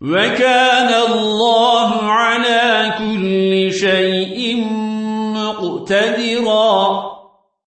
وَكَانَ اللَّهُ عَلَى كُلِّ شَيْءٍ مُقْتَدِرًا.